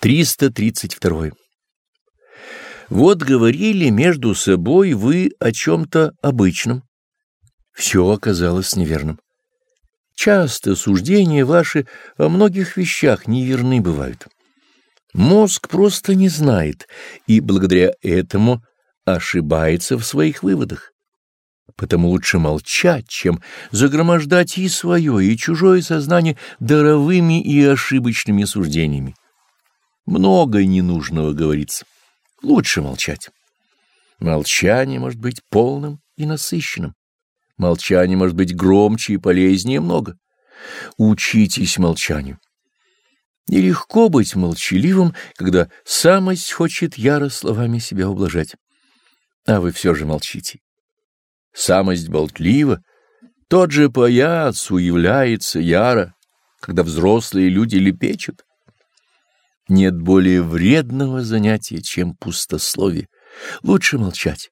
332. Вот говорили между собой вы о чем-то обычном. Все оказалось неверным. Часто суждения ваши о многих вещах неверны бывают. Мозг просто не знает, и благодаря этому ошибается в своих выводах. Потому лучше молчать, чем загромождать и свое, и чужое сознание даровыми и ошибочными суждениями. Много ненужного говорится. Лучше молчать. Молчание может быть полным и насыщенным. Молчание может быть громче и полезнее много. Учитесь молчанию. Нелегко быть молчаливым, когда самость хочет яро словами себя ублажать. А вы все же молчите. Самость болтлива, тот же паяц уявляется яро, когда взрослые люди лепечут. Нет более вредного занятия, чем пустословие. Лучше молчать.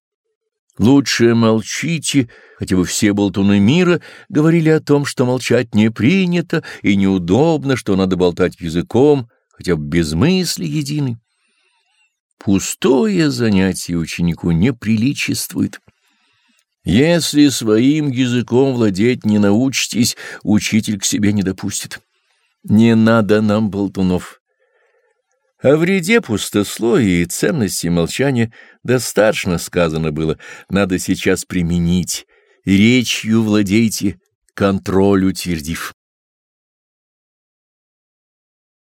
Лучше молчите, хотя бы все болтуны мира говорили о том, что молчать не принято и неудобно, что надо болтать языком, хотя бы без мысли единой. Пустое занятие ученику не приличествует. Если своим языком владеть не научитесь, учитель к себе не допустит. Не надо нам болтунов. О вреде пустословия и ценности молчания достаточно сказано было, надо сейчас применить. Речью владейте, контроль утвердив.